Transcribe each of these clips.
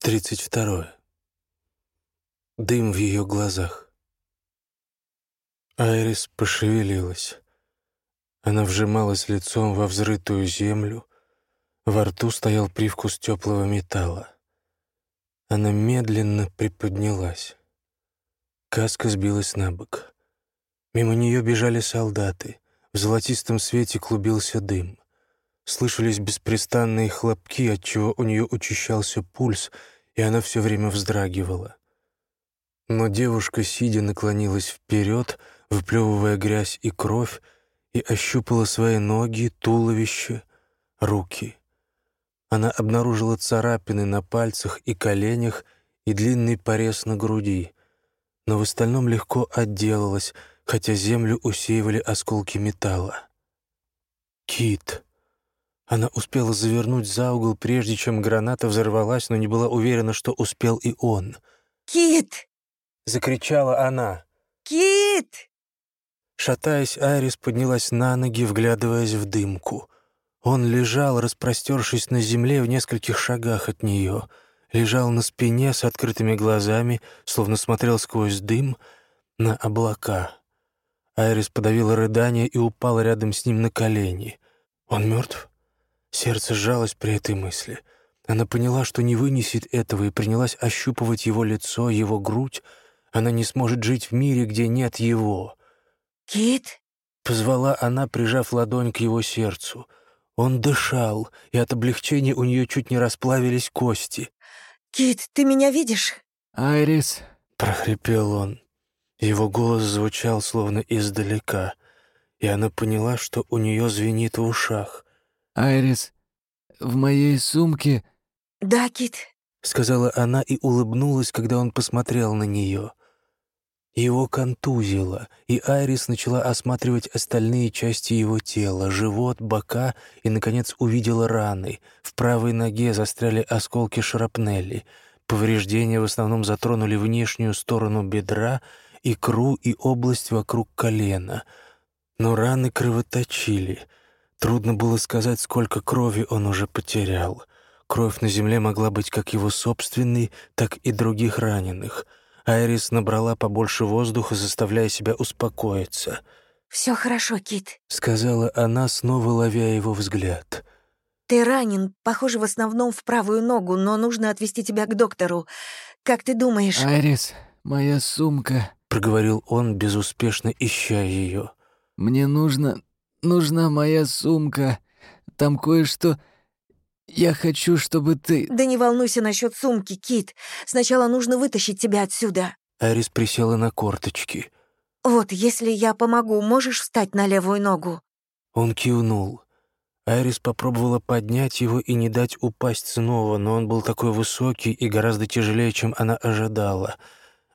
Тридцать второе. Дым в ее глазах. Айрис пошевелилась. Она вжималась лицом во взрытую землю. Во рту стоял привкус теплого металла. Она медленно приподнялась. Каска сбилась на бок. Мимо нее бежали солдаты. В золотистом свете клубился дым. Слышались беспрестанные хлопки, отчего у нее учащался пульс, и она все время вздрагивала. Но девушка, сидя, наклонилась вперед, выплевывая грязь и кровь, и ощупала свои ноги, туловище, руки. Она обнаружила царапины на пальцах и коленях и длинный порез на груди, но в остальном легко отделалась, хотя землю усеивали осколки металла. Кит. Она успела завернуть за угол, прежде чем граната взорвалась, но не была уверена, что успел и он. «Кит!» — закричала она. «Кит!» Шатаясь, Айрис поднялась на ноги, вглядываясь в дымку. Он лежал, распростершись на земле в нескольких шагах от нее. Лежал на спине с открытыми глазами, словно смотрел сквозь дым на облака. Айрис подавила рыдание и упала рядом с ним на колени. «Он мертв?» Сердце сжалось при этой мысли. Она поняла, что не вынесет этого, и принялась ощупывать его лицо, его грудь. Она не сможет жить в мире, где нет его. «Кит?» — позвала она, прижав ладонь к его сердцу. Он дышал, и от облегчения у нее чуть не расплавились кости. «Кит, ты меня видишь?» «Айрис», — прохрипел он. Его голос звучал словно издалека, и она поняла, что у нее звенит в ушах. «Айрис, в моей сумке...» «Да, Кит», — сказала она и улыбнулась, когда он посмотрел на нее. Его контузило, и Айрис начала осматривать остальные части его тела, живот, бока и, наконец, увидела раны. В правой ноге застряли осколки шрапнелли. Повреждения в основном затронули внешнюю сторону бедра, икру и область вокруг колена. Но раны кровоточили — Трудно было сказать, сколько крови он уже потерял. Кровь на земле могла быть как его собственной, так и других раненых. Айрис набрала побольше воздуха, заставляя себя успокоиться. «Все хорошо, Кит», — сказала она, снова ловя его взгляд. «Ты ранен, похоже, в основном в правую ногу, но нужно отвезти тебя к доктору. Как ты думаешь...» «Айрис, моя сумка», — проговорил он, безуспешно ища ее. «Мне нужно нужна моя сумка. Там кое-что... Я хочу, чтобы ты...» «Да не волнуйся насчет сумки, Кит. Сначала нужно вытащить тебя отсюда». Арис присела на корточки. «Вот, если я помогу, можешь встать на левую ногу?» Он кивнул. Айрис попробовала поднять его и не дать упасть снова, но он был такой высокий и гораздо тяжелее, чем она ожидала.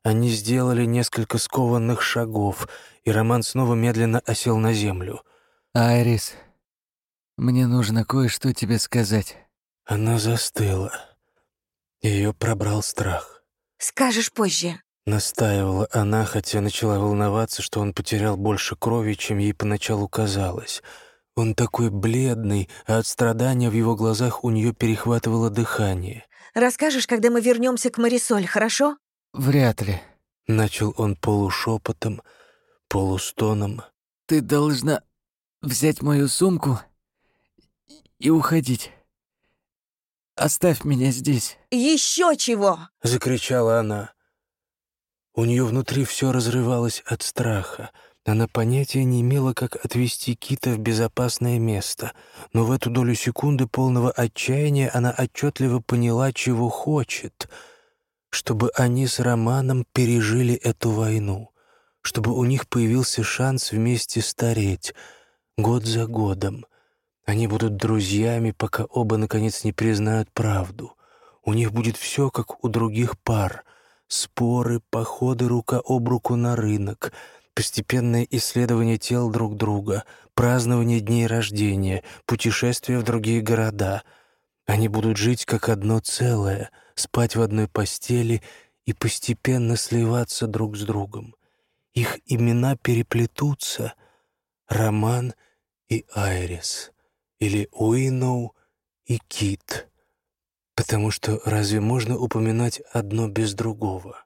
Они сделали несколько скованных шагов, и Роман снова медленно осел на землю — «Айрис, мне нужно кое-что тебе сказать». Она застыла. Ее пробрал страх. «Скажешь позже», — настаивала она, хотя начала волноваться, что он потерял больше крови, чем ей поначалу казалось. Он такой бледный, а от страдания в его глазах у нее перехватывало дыхание. «Расскажешь, когда мы вернемся к Марисоль, хорошо?» «Вряд ли», — начал он полушепотом, полустоном. «Ты должна взять мою сумку и уходить. Оставь меня здесь. Еще чего? закричала она. У нее внутри все разрывалось от страха. Она понятия не имела, как отвести Кита в безопасное место, но в эту долю секунды полного отчаяния она отчетливо поняла, чего хочет, чтобы они с Романом пережили эту войну, чтобы у них появился шанс вместе стареть — год за годом. Они будут друзьями, пока оба, наконец, не признают правду. У них будет все, как у других пар. Споры, походы рука об руку на рынок, постепенное исследование тел друг друга, празднование дней рождения, путешествия в другие города. Они будут жить как одно целое, спать в одной постели и постепенно сливаться друг с другом. Их имена переплетутся. Роман — и Айрис, или Уиноу и Кит. Потому что разве можно упоминать одно без другого?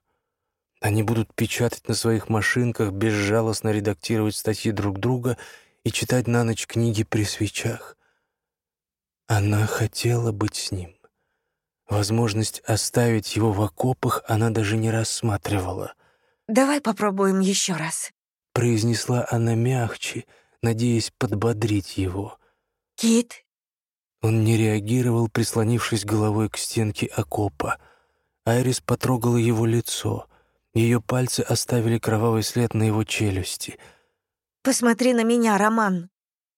Они будут печатать на своих машинках, безжалостно редактировать статьи друг друга и читать на ночь книги при свечах. Она хотела быть с ним. Возможность оставить его в окопах она даже не рассматривала. «Давай попробуем еще раз», — произнесла она мягче, надеясь подбодрить его. «Кит?» Он не реагировал, прислонившись головой к стенке окопа. Айрис потрогала его лицо. Ее пальцы оставили кровавый след на его челюсти. «Посмотри на меня, Роман!»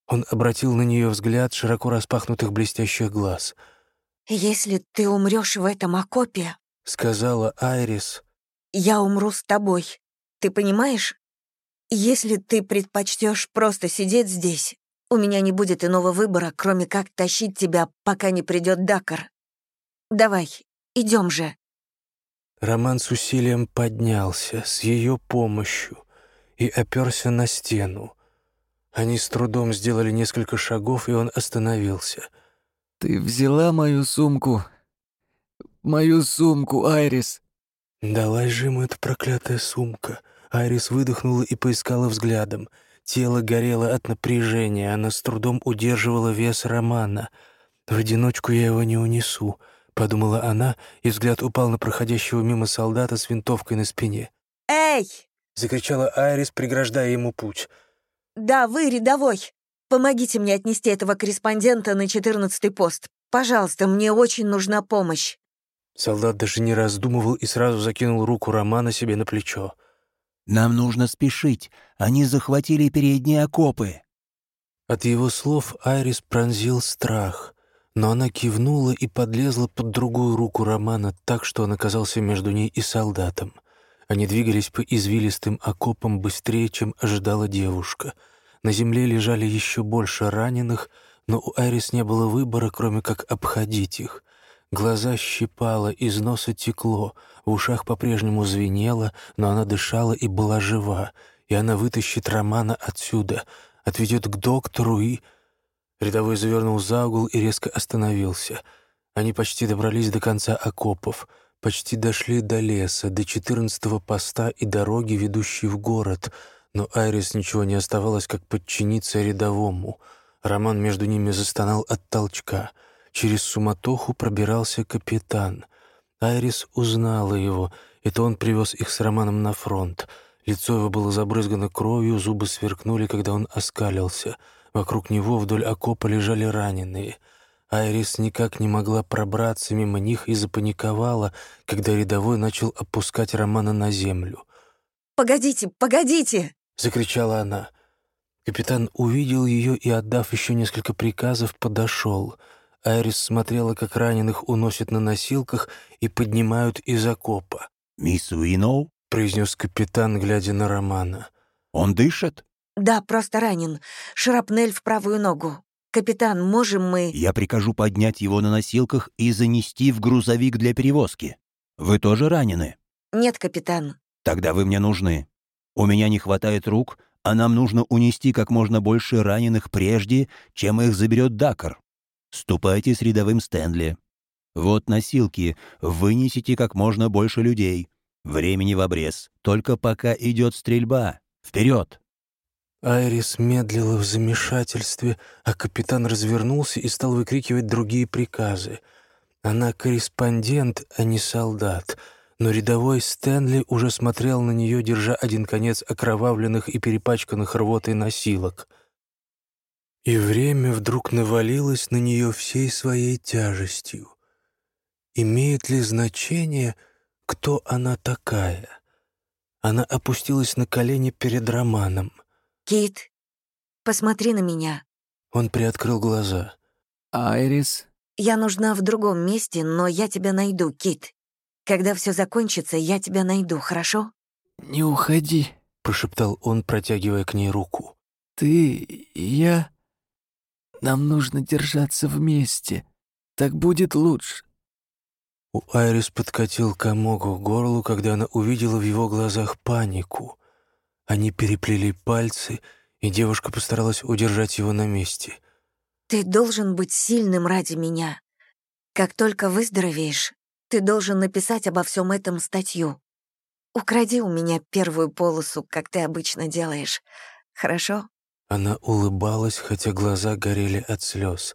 Он обратил на нее взгляд широко распахнутых блестящих глаз. «Если ты умрешь в этом окопе...» — сказала Айрис. «Я умру с тобой. Ты понимаешь? Если ты предпочтешь просто сидеть здесь, у меня не будет иного выбора, кроме как тащить тебя, пока не придет Дакар. Давай, идем же». Роман с усилием поднялся с ее помощью и оперся на стену. Они с трудом сделали несколько шагов, и он остановился. «Ты взяла мою сумку? Мою сумку, Айрис?» «Далась же ему эта проклятая сумка». Айрис выдохнула и поискала взглядом — Тело горело от напряжения, она с трудом удерживала вес Романа. «В одиночку я его не унесу», — подумала она, и взгляд упал на проходящего мимо солдата с винтовкой на спине. «Эй!» — закричала Айрис, преграждая ему путь. «Да, вы, рядовой. Помогите мне отнести этого корреспондента на четырнадцатый пост. Пожалуйста, мне очень нужна помощь». Солдат даже не раздумывал и сразу закинул руку Романа себе на плечо. Нам нужно спешить. Они захватили передние окопы». От его слов Айрис пронзил страх, но она кивнула и подлезла под другую руку Романа так, что он оказался между ней и солдатом. Они двигались по извилистым окопам быстрее, чем ожидала девушка. На земле лежали еще больше раненых, но у Айрис не было выбора, кроме как обходить их. Глаза щипало, из носа текло — в ушах по-прежнему звенело, но она дышала и была жива, и она вытащит Романа отсюда, отведет к доктору и... Рядовой завернул за угол и резко остановился. Они почти добрались до конца окопов, почти дошли до леса, до четырнадцатого поста и дороги, ведущей в город, но Айрис ничего не оставалось, как подчиниться рядовому. Роман между ними застонал от толчка. Через суматоху пробирался капитан. Айрис узнала его. Это он привез их с Романом на фронт. Лицо его было забрызгано кровью, зубы сверкнули, когда он оскалился. Вокруг него вдоль окопа лежали раненые. Айрис никак не могла пробраться мимо них и запаниковала, когда рядовой начал опускать Романа на землю. «Погодите, погодите!» — закричала она. Капитан увидел ее и, отдав еще несколько приказов, подошел — Айрис смотрела, как раненых уносят на носилках и поднимают из окопа. «Мисс Уиноу?» — произнес капитан, глядя на Романа. «Он дышит?» «Да, просто ранен. Шрапнель в правую ногу. Капитан, можем мы...» «Я прикажу поднять его на носилках и занести в грузовик для перевозки. Вы тоже ранены?» «Нет, капитан». «Тогда вы мне нужны. У меня не хватает рук, а нам нужно унести как можно больше раненых прежде, чем их заберет Дакар. Ступайте с рядовым Стэнли. Вот носилки, вынесите как можно больше людей. Времени в обрез, только пока идет стрельба. Вперед! Айрис медлила в замешательстве, а капитан развернулся и стал выкрикивать другие приказы. Она корреспондент, а не солдат, но рядовой Стэнли уже смотрел на нее, держа один конец окровавленных и перепачканных рвотой носилок — и время вдруг навалилось на нее всей своей тяжестью. Имеет ли значение, кто она такая? Она опустилась на колени перед Романом. «Кит, посмотри на меня». Он приоткрыл глаза. «Айрис?» «Я нужна в другом месте, но я тебя найду, Кит. Когда все закончится, я тебя найду, хорошо?» «Не уходи», — прошептал он, протягивая к ней руку. «Ты... я...» Нам нужно держаться вместе. Так будет лучше». У Айрис подкатил комок в горлу, когда она увидела в его глазах панику. Они переплели пальцы, и девушка постаралась удержать его на месте. «Ты должен быть сильным ради меня. Как только выздоровеешь, ты должен написать обо всем этом статью. Укради у меня первую полосу, как ты обычно делаешь. Хорошо?» Она улыбалась, хотя глаза горели от слез.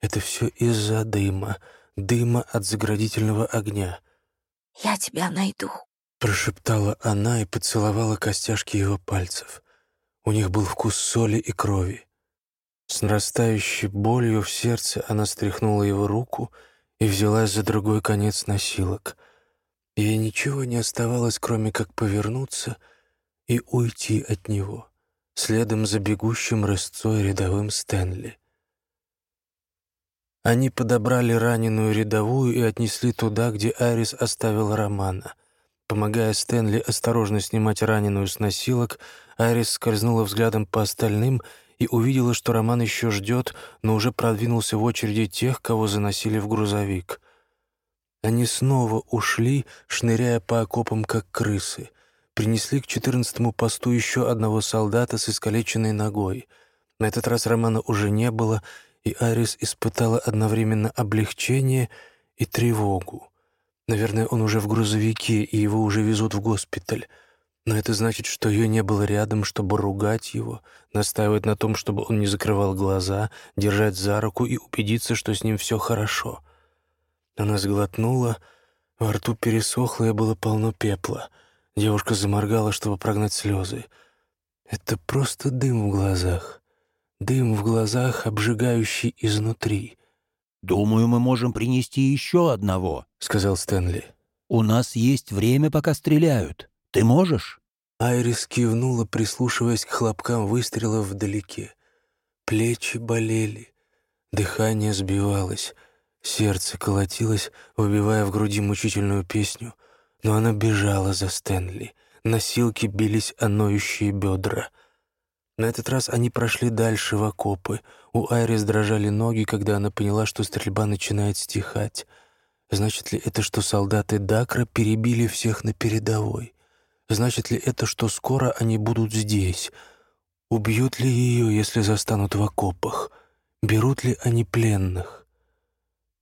Это все из-за дыма, дыма от заградительного огня. «Я тебя найду», — прошептала она и поцеловала костяшки его пальцев. У них был вкус соли и крови. С нарастающей болью в сердце она стряхнула его руку и взялась за другой конец носилок. Ей ничего не оставалось, кроме как повернуться и уйти от него следом за бегущим рысцой рядовым Стэнли. Они подобрали раненую рядовую и отнесли туда, где Айрис оставил Романа. Помогая Стэнли осторожно снимать раненую с носилок, Айрис скользнула взглядом по остальным и увидела, что Роман еще ждет, но уже продвинулся в очереди тех, кого заносили в грузовик. Они снова ушли, шныряя по окопам, как крысы — принесли к четырнадцатому посту еще одного солдата с искалеченной ногой. На этот раз Романа уже не было, и Арис испытала одновременно облегчение и тревогу. Наверное, он уже в грузовике, и его уже везут в госпиталь. Но это значит, что ее не было рядом, чтобы ругать его, настаивать на том, чтобы он не закрывал глаза, держать за руку и убедиться, что с ним все хорошо. Она сглотнула, во рту пересохло и было полно пепла — Девушка заморгала, чтобы прогнать слезы. Это просто дым в глазах. Дым в глазах, обжигающий изнутри. «Думаю, мы можем принести еще одного», — сказал Стэнли. «У нас есть время, пока стреляют. Ты можешь?» Айрис кивнула, прислушиваясь к хлопкам выстрелов вдалеке. Плечи болели, дыхание сбивалось, сердце колотилось, выбивая в груди мучительную песню — но она бежала за Стэнли. Носилки бились о ноющие бедра. На этот раз они прошли дальше в окопы. У Айрис дрожали ноги, когда она поняла, что стрельба начинает стихать. Значит ли это, что солдаты Дакра перебили всех на передовой? Значит ли это, что скоро они будут здесь? Убьют ли ее, если застанут в окопах? Берут ли они пленных?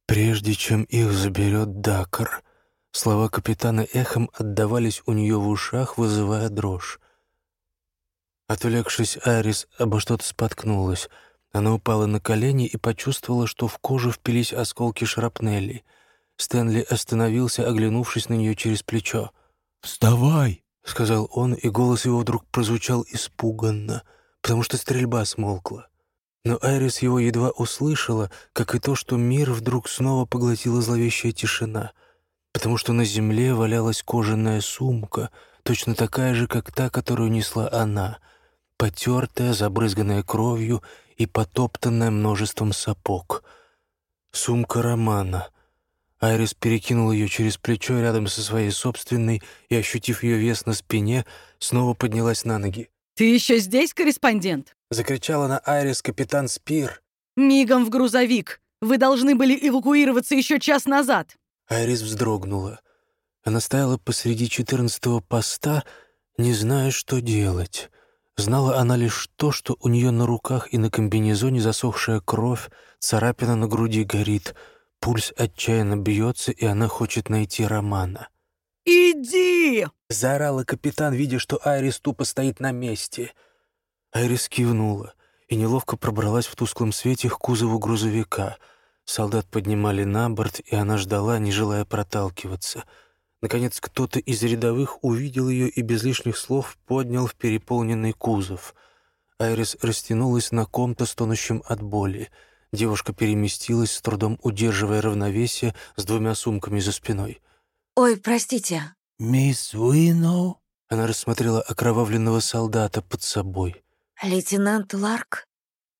Прежде чем их заберет Дакар — Слова капитана эхом отдавались у нее в ушах, вызывая дрожь. Отвлекшись, Айрис обо что-то споткнулась. Она упала на колени и почувствовала, что в кожу впились осколки шрапнели. Стэнли остановился, оглянувшись на нее через плечо. «Вставай!» — сказал он, и голос его вдруг прозвучал испуганно, потому что стрельба смолкла. Но Айрис его едва услышала, как и то, что мир вдруг снова поглотила зловещая тишина — потому что на земле валялась кожаная сумка, точно такая же, как та, которую несла она, потертая, забрызганная кровью и потоптанная множеством сапог. Сумка Романа. Айрис перекинул ее через плечо рядом со своей собственной и, ощутив ее вес на спине, снова поднялась на ноги. «Ты еще здесь, корреспондент?» — закричала на Айрис капитан Спир. «Мигом в грузовик! Вы должны были эвакуироваться еще час назад!» Айрис вздрогнула. Она стояла посреди четырнадцатого поста, не зная, что делать. Знала она лишь то, что у нее на руках и на комбинезоне засохшая кровь, царапина на груди горит, пульс отчаянно бьется, и она хочет найти Романа. «Иди!» — заорала капитан, видя, что Айрис тупо стоит на месте. Айрис кивнула и неловко пробралась в тусклом свете к кузову грузовика — Солдат поднимали на борт, и она ждала, не желая проталкиваться. Наконец, кто-то из рядовых увидел ее и без лишних слов поднял в переполненный кузов. Айрис растянулась на ком-то, стонущем от боли. Девушка переместилась, с трудом удерживая равновесие с двумя сумками за спиной. «Ой, простите». «Мисс Уиноу?» Она рассмотрела окровавленного солдата под собой. «Лейтенант Ларк?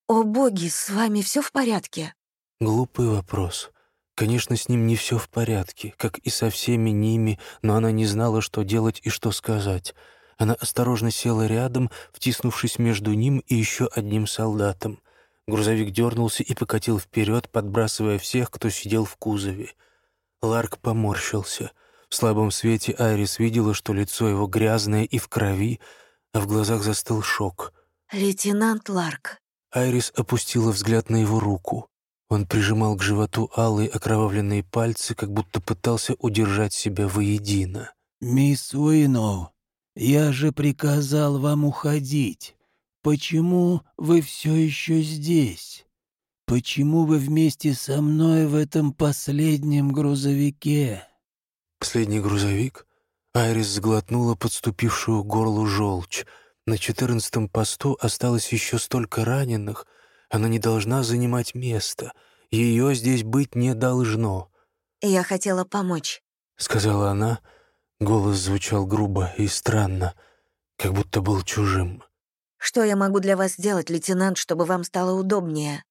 О боги, с вами все в порядке?» Глупый вопрос. Конечно, с ним не все в порядке, как и со всеми ними, но она не знала, что делать и что сказать. Она осторожно села рядом, втиснувшись между ним и еще одним солдатом. Грузовик дернулся и покатил вперед, подбрасывая всех, кто сидел в кузове. Ларк поморщился. В слабом свете Айрис видела, что лицо его грязное и в крови, а в глазах застыл шок. «Лейтенант Ларк». Айрис опустила взгляд на его руку. Он прижимал к животу алые окровавленные пальцы, как будто пытался удержать себя воедино. «Мисс Уиноу, я же приказал вам уходить. Почему вы все еще здесь? Почему вы вместе со мной в этом последнем грузовике?» Последний грузовик? Айрис сглотнула подступившую к горлу желчь. На четырнадцатом посту осталось еще столько раненых. Она не должна занимать место. Ее здесь быть не должно. Я хотела помочь. — сказала она. Голос звучал грубо и странно, как будто был чужим. Что я могу для вас сделать, лейтенант, чтобы вам стало удобнее?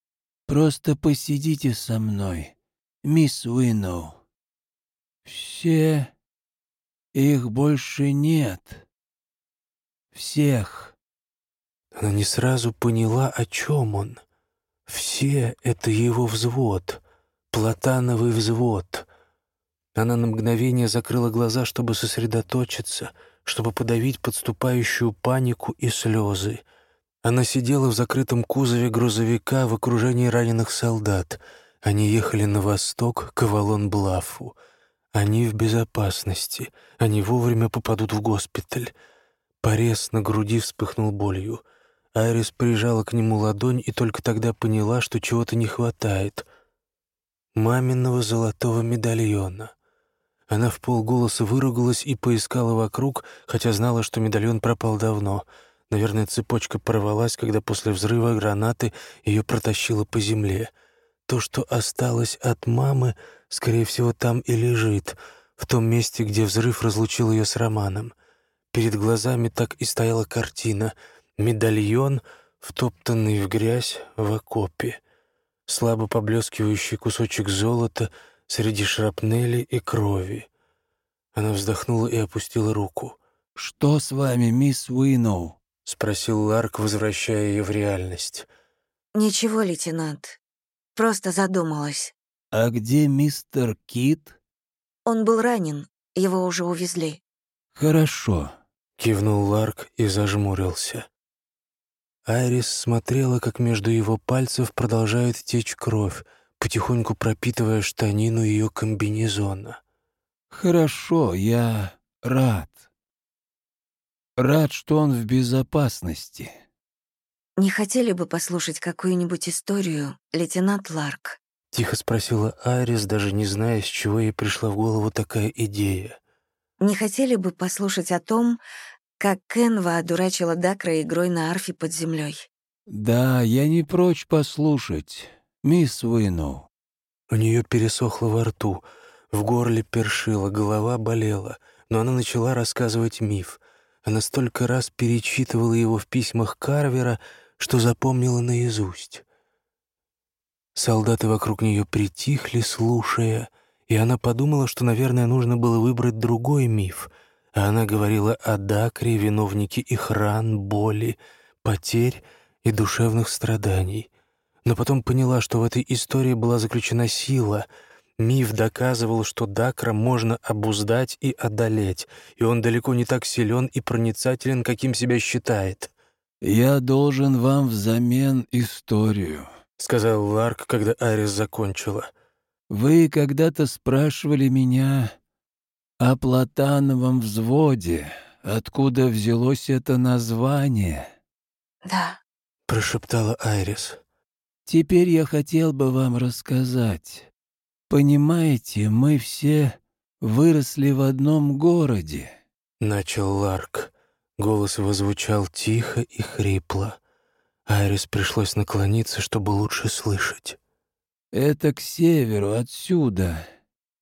«Просто посидите со мной, мисс Уиноу. Все... их больше нет. Всех». Она не сразу поняла, о чем он. Все — это его взвод, платановый взвод. Она на мгновение закрыла глаза, чтобы сосредоточиться, чтобы подавить подступающую панику и слезы. Она сидела в закрытом кузове грузовика в окружении раненых солдат. Они ехали на восток, к Авалон-Блафу. Они в безопасности. Они вовремя попадут в госпиталь. Порез на груди вспыхнул болью. Айрис прижала к нему ладонь и только тогда поняла, что чего-то не хватает. Маминого золотого медальона. Она в полголоса выругалась и поискала вокруг, хотя знала, что медальон пропал давно. Наверное, цепочка порвалась, когда после взрыва гранаты ее протащило по земле. То, что осталось от мамы, скорее всего, там и лежит, в том месте, где взрыв разлучил ее с Романом. Перед глазами так и стояла картина — медальон, втоптанный в грязь в окопе, слабо поблескивающий кусочек золота — среди шрапнели и крови. Она вздохнула и опустила руку. «Что с вами, мисс Уиноу?» — спросил Ларк, возвращая ее в реальность. «Ничего, лейтенант. Просто задумалась». «А где мистер Кит?» «Он был ранен. Его уже увезли». «Хорошо», — кивнул Ларк и зажмурился. Айрис смотрела, как между его пальцев продолжает течь кровь, потихоньку пропитывая штанину ее комбинезона. «Хорошо, я рад. Рад, что он в безопасности». «Не хотели бы послушать какую-нибудь историю, лейтенант Ларк?» — тихо спросила Айрис, даже не зная, с чего ей пришла в голову такая идея. «Не хотели бы послушать о том, как Кенва одурачила Дакра игрой на арфе под землей? «Да, я не прочь послушать мисс Уиноу». У нее пересохло во рту, в горле першило, голова болела, но она начала рассказывать миф. Она столько раз перечитывала его в письмах Карвера, что запомнила наизусть. Солдаты вокруг нее притихли, слушая, и она подумала, что, наверное, нужно было выбрать другой миф, она говорила о Дакре, виновнике их ран, боли, потерь и душевных страданий — но потом поняла, что в этой истории была заключена сила. Миф доказывал, что Дакра можно обуздать и одолеть, и он далеко не так силен и проницателен, каким себя считает. «Я должен вам взамен историю», — сказал Ларк, когда Арис закончила. «Вы когда-то спрашивали меня о Платановом взводе, откуда взялось это название?» «Да», — прошептала Айрис. Теперь я хотел бы вам рассказать. Понимаете, мы все выросли в одном городе. Начал Ларк. Голос его звучал тихо и хрипло. Айрис пришлось наклониться, чтобы лучше слышать. Это к северу отсюда.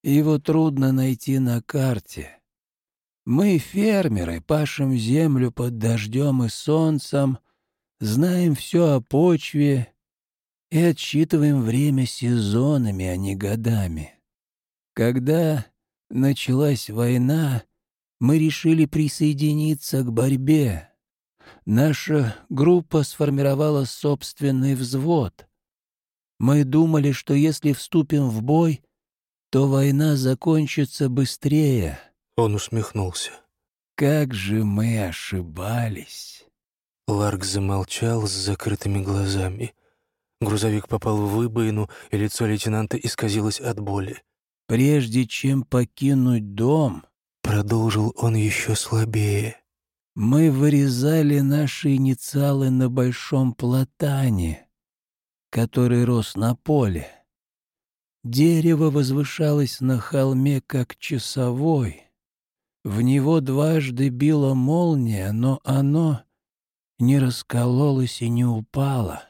Его трудно найти на карте. Мы, фермеры, пашем землю под дождем и солнцем, знаем все о почве и отсчитываем время сезонами, а не годами. Когда началась война, мы решили присоединиться к борьбе. Наша группа сформировала собственный взвод. Мы думали, что если вступим в бой, то война закончится быстрее. Он усмехнулся. Как же мы ошибались. Ларк замолчал с закрытыми глазами. Грузовик попал в выбоину, и лицо лейтенанта исказилось от боли. «Прежде чем покинуть дом», — продолжил он еще слабее, «мы вырезали наши инициалы на большом платане, который рос на поле. Дерево возвышалось на холме, как часовой. В него дважды била молния, но оно не раскололось и не упало.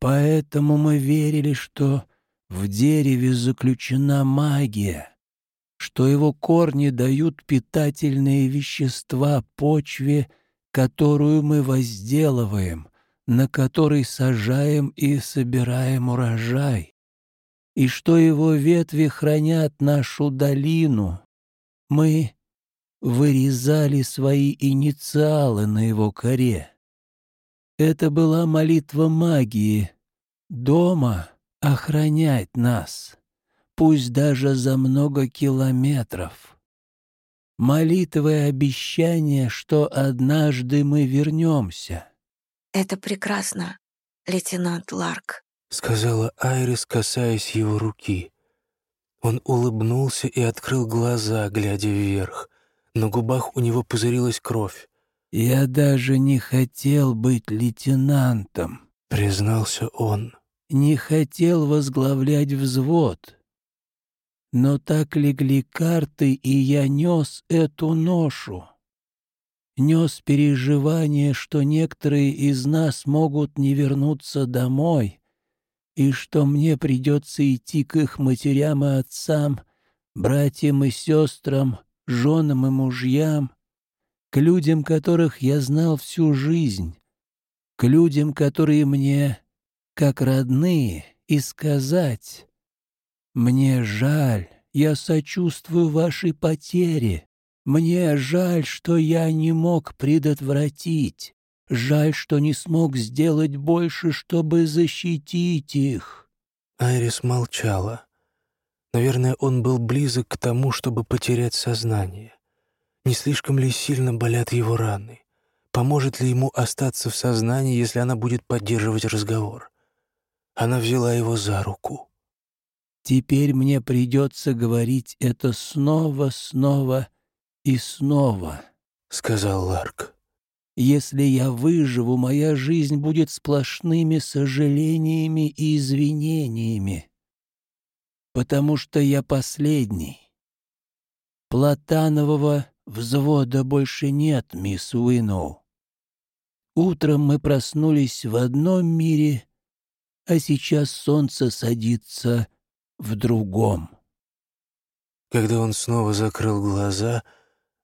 Поэтому мы верили, что в дереве заключена магия, что его корни дают питательные вещества почве, которую мы возделываем, на которой сажаем и собираем урожай, и что его ветви хранят нашу долину. Мы вырезали свои инициалы на его коре. Это была молитва магии. Дома охранять нас, пусть даже за много километров. Молитва и обещание, что однажды мы вернемся. «Это прекрасно, лейтенант Ларк», — сказала Айрис, касаясь его руки. Он улыбнулся и открыл глаза, глядя вверх. На губах у него пузырилась кровь. «Я даже не хотел быть лейтенантом», — признался он. «Не хотел возглавлять взвод. Но так легли карты, и я нес эту ношу. Нес переживание, что некоторые из нас могут не вернуться домой, и что мне придется идти к их матерям и отцам, братьям и сестрам, женам и мужьям, к людям, которых я знал всю жизнь, к людям, которые мне как родные, и сказать «Мне жаль, я сочувствую вашей потере, мне жаль, что я не мог предотвратить, жаль, что не смог сделать больше, чтобы защитить их». Айрис молчала. Наверное, он был близок к тому, чтобы потерять сознание. Не слишком ли сильно болят его раны? Поможет ли ему остаться в сознании, если она будет поддерживать разговор? Она взяла его за руку. «Теперь мне придется говорить это снова, снова и снова», — сказал Ларк. «Если я выживу, моя жизнь будет сплошными сожалениями и извинениями, потому что я последний. Платанового Взвода больше нет, мисс Уиноу. Утром мы проснулись в одном мире, а сейчас солнце садится в другом. Когда он снова закрыл глаза,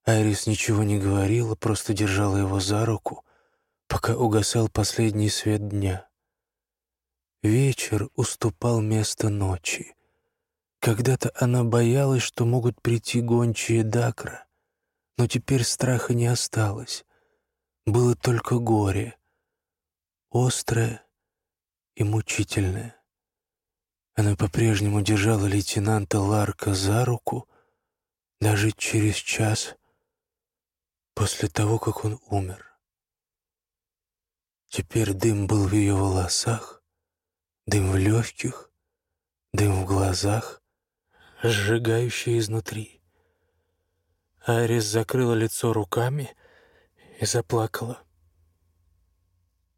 Айрис ничего не говорила, просто держала его за руку, пока угасал последний свет дня. Вечер уступал место ночи. Когда-то она боялась, что могут прийти гончие Дакра, но теперь страха не осталось. Было только горе, острое и мучительное. Она по-прежнему держала лейтенанта Ларка за руку даже через час после того, как он умер. Теперь дым был в ее волосах, дым в легких, дым в глазах, сжигающий изнутри. Арис закрыла лицо руками и заплакала.